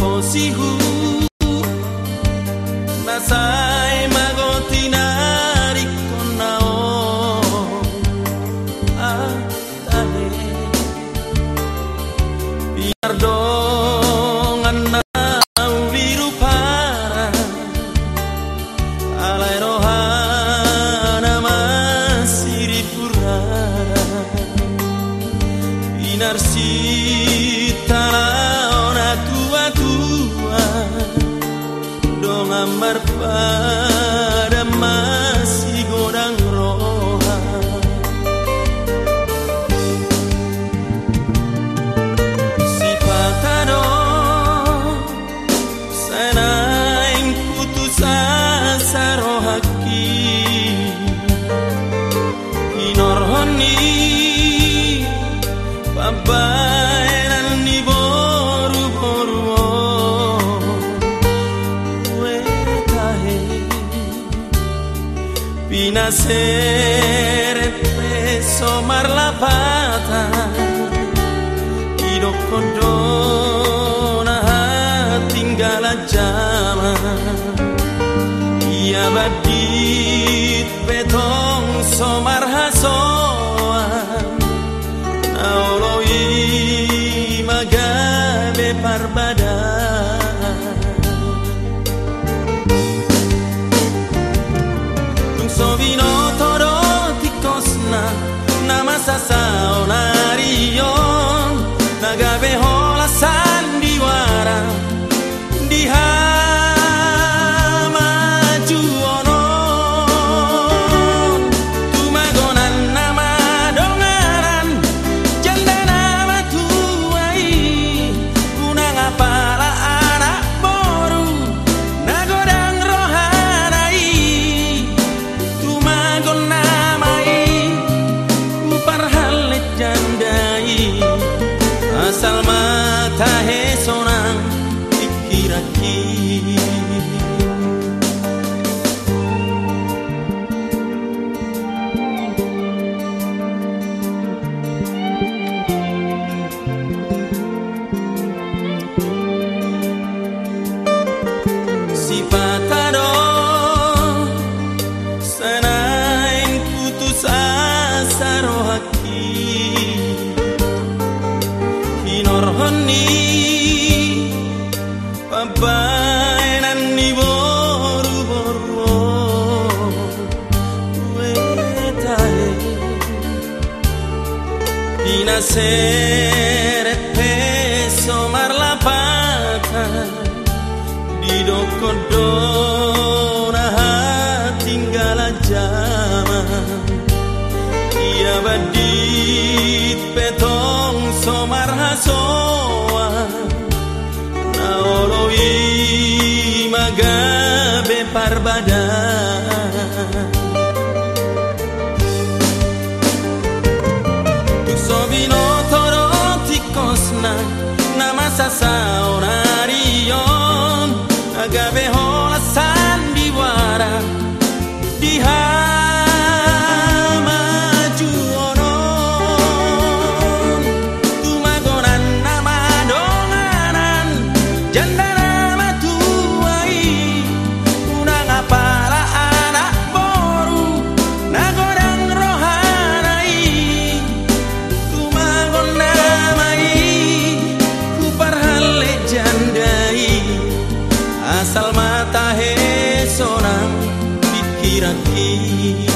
sihu Nasai magoti nari konao Atale Biar dong anau biru para. Alai rohana masih di purara Binar sita merpati Pinasere peso marlapata Hidup kondona tinggal zaman Ia badit petong somar hasoan Naoloi magabe parbadan Pinasere peso marlapata di dokodona tinggal zaman ia badit petong somar naoloi magabe parbadan 遊びのトロティコスな生ささ你